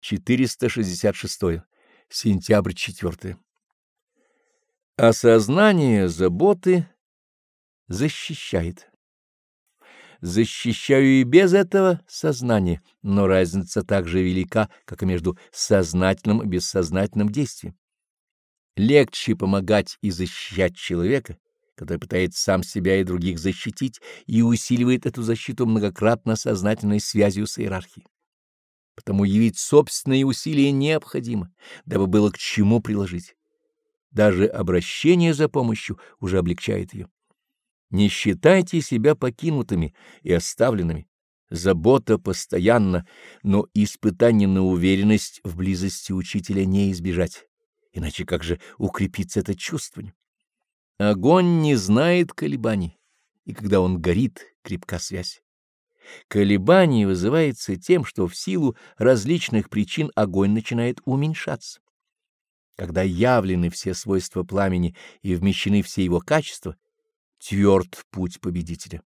466. Сентябрь 4. Осознание заботы защищает. Защищаю и без этого сознания, но разница так же велика, как и между сознательным и бессознательным действием. Легче помогать и защищать человека, который пытается сам себя и других защитить и усиливает эту защиту многократно сознательной связью с иерархией. Потому явить собственные усилия необходимо, дабы было к чему приложить. Даже обращение за помощью уже облегчает ее. Не считайте себя покинутыми и оставленными. Забота постоянна, но испытание на уверенность в близости учителя не избежать. Иначе как же укрепиться это чувствование? Огонь не знает колебаний, и когда он горит, крепка связь. Колебание вызывается тем, что в силу различных причин огонь начинает уменьшаться. Когда явлены все свойства пламени и вмещены все его качества, тверд путь победителя.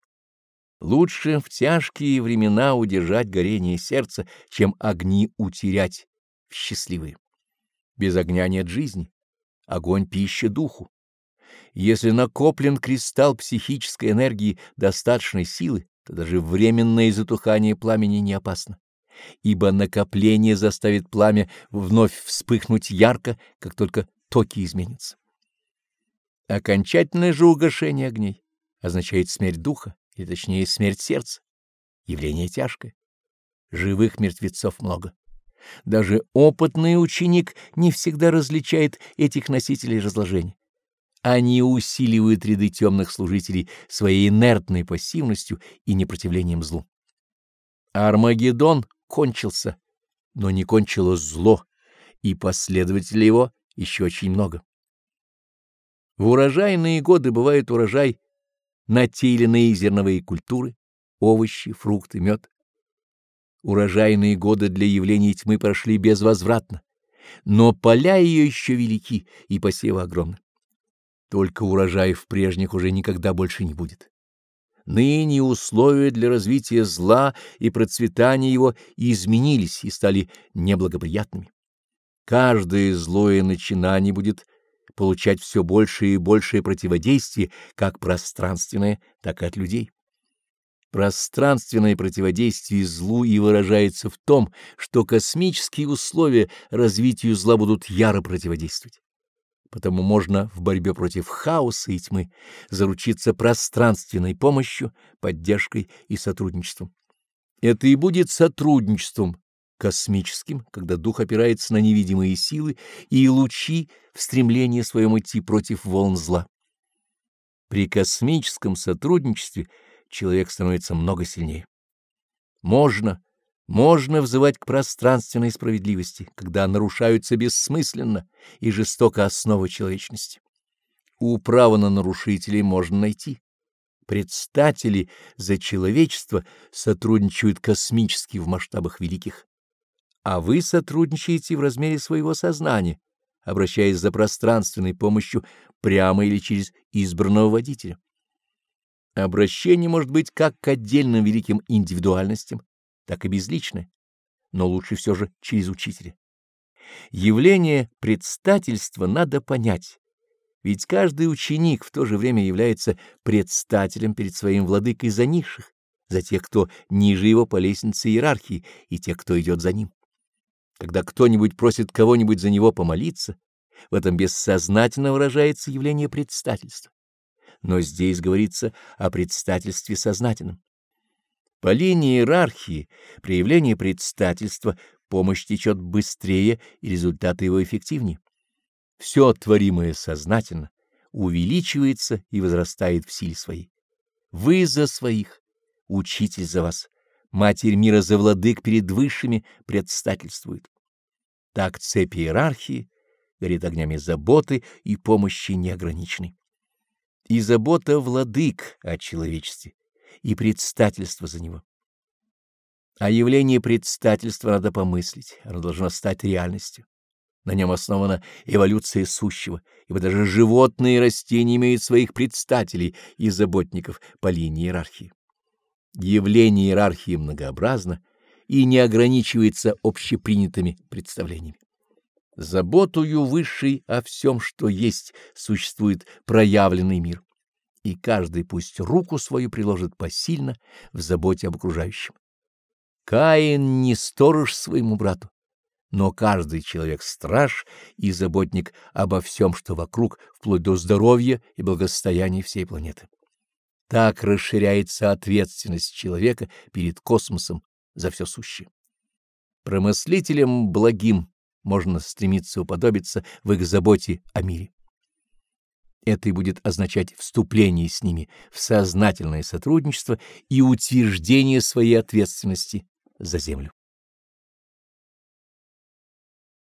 Лучше в тяжкие времена удержать горение сердца, чем огни утерять в счастливые. Без огня нет жизни, огонь — пища духу. Если накоплен кристалл психической энергии достаточной силы, то даже временное затухание пламени не опасно, ибо накопление заставит пламя вновь вспыхнуть ярко, как только токи изменятся. Окончательное же угошение огней означает смерть духа, или точнее смерть сердца. Явление тяжкое. Живых мертвецов много. Даже опытный ученик не всегда различает этих носителей разложения. Они усиливают ряды темных служителей своей инертной пассивностью и непротивлением злу. Армагеддон кончился, но не кончилось зло, и последователей его еще очень много. В урожайные годы бывает урожай на те или иные зерновые культуры, овощи, фрукты, мед. Урожайные годы для явления тьмы прошли безвозвратно, но поля ее еще велики и посевы огромны. Только урожаев прежних уже никогда больше не будет. Ныне условия для развития зла и процветания его изменились и стали неблагоприятными. Каждое злое начинание будет получать все большее и большее противодействие, как пространственное, так и от людей. Пространственное противодействие злу и выражается в том, что космические условия развитию зла будут яро противодействовать. Потому можно в борьбе против хаоса и тьмы заручиться пространственной помощью, поддержкой и сотрудничеством. Это и будет сотрудничеством космическим, когда дух опирается на невидимые силы и лучи в стремлении своем идти против волн зла. При космическом сотрудничестве человек становится много сильнее. Можно можно взывать к пространственной справедливости, когда нарушаются бессмысленно и жестоко основы человечности. Управу на нарушителей можно найти. Предстатели за человечество сотрудничают космически в масштабах великих, а вы сотрудничаете в размере своего сознания, обращаясь за пространственной помощью прямо или через избранного водителя. Обращение может быть как к отдельным великим индивидуальностям, так и безличное, но лучше все же через учителя. Явление предстательства надо понять, ведь каждый ученик в то же время является предстателем перед своим владыкой за низших, за тех, кто ниже его по лестнице иерархии, и тех, кто идет за ним. Когда кто-нибудь просит кого-нибудь за него помолиться, в этом бессознательно выражается явление предстательства. Но здесь говорится о предстательстве сознательном. По линии иерархии, при явлении предстательства, помощь течет быстрее и результаты его эффективнее. Все творимое сознательно увеличивается и возрастает в силе своей. Вы за своих, учитель за вас, Матерь мира за владык перед высшими предстательствует. Так цепь иерархии горит огнями заботы и помощи неограниченной. И забота владык о человечестве и предстательство за него. А явление предстательства надо помыслить, оно должно стать реальностью. На нем основана эволюция сущего, ибо даже животные и растения имеют своих предстателей и заботников по линии иерархии. Явление иерархии многообразно, и не ограничивается общепринятыми представлениями. Заботою высшей о всем, что есть, существует проявленный мир, и каждый пусть руку свою приложит посильно в заботе об окружающем. Каин не сторож своему брату, но каждый человек страж и заботник обо всем, что вокруг, вплоть до здоровья и благосостояния всей планеты. Так расширяется ответственность человека перед космосом за все сущее. Промыслителям благим можно стремиться уподобиться в их заботе о мире. Это и будет означать вступление с ними в сознательное сотрудничество и утверждение своей ответственности за Землю.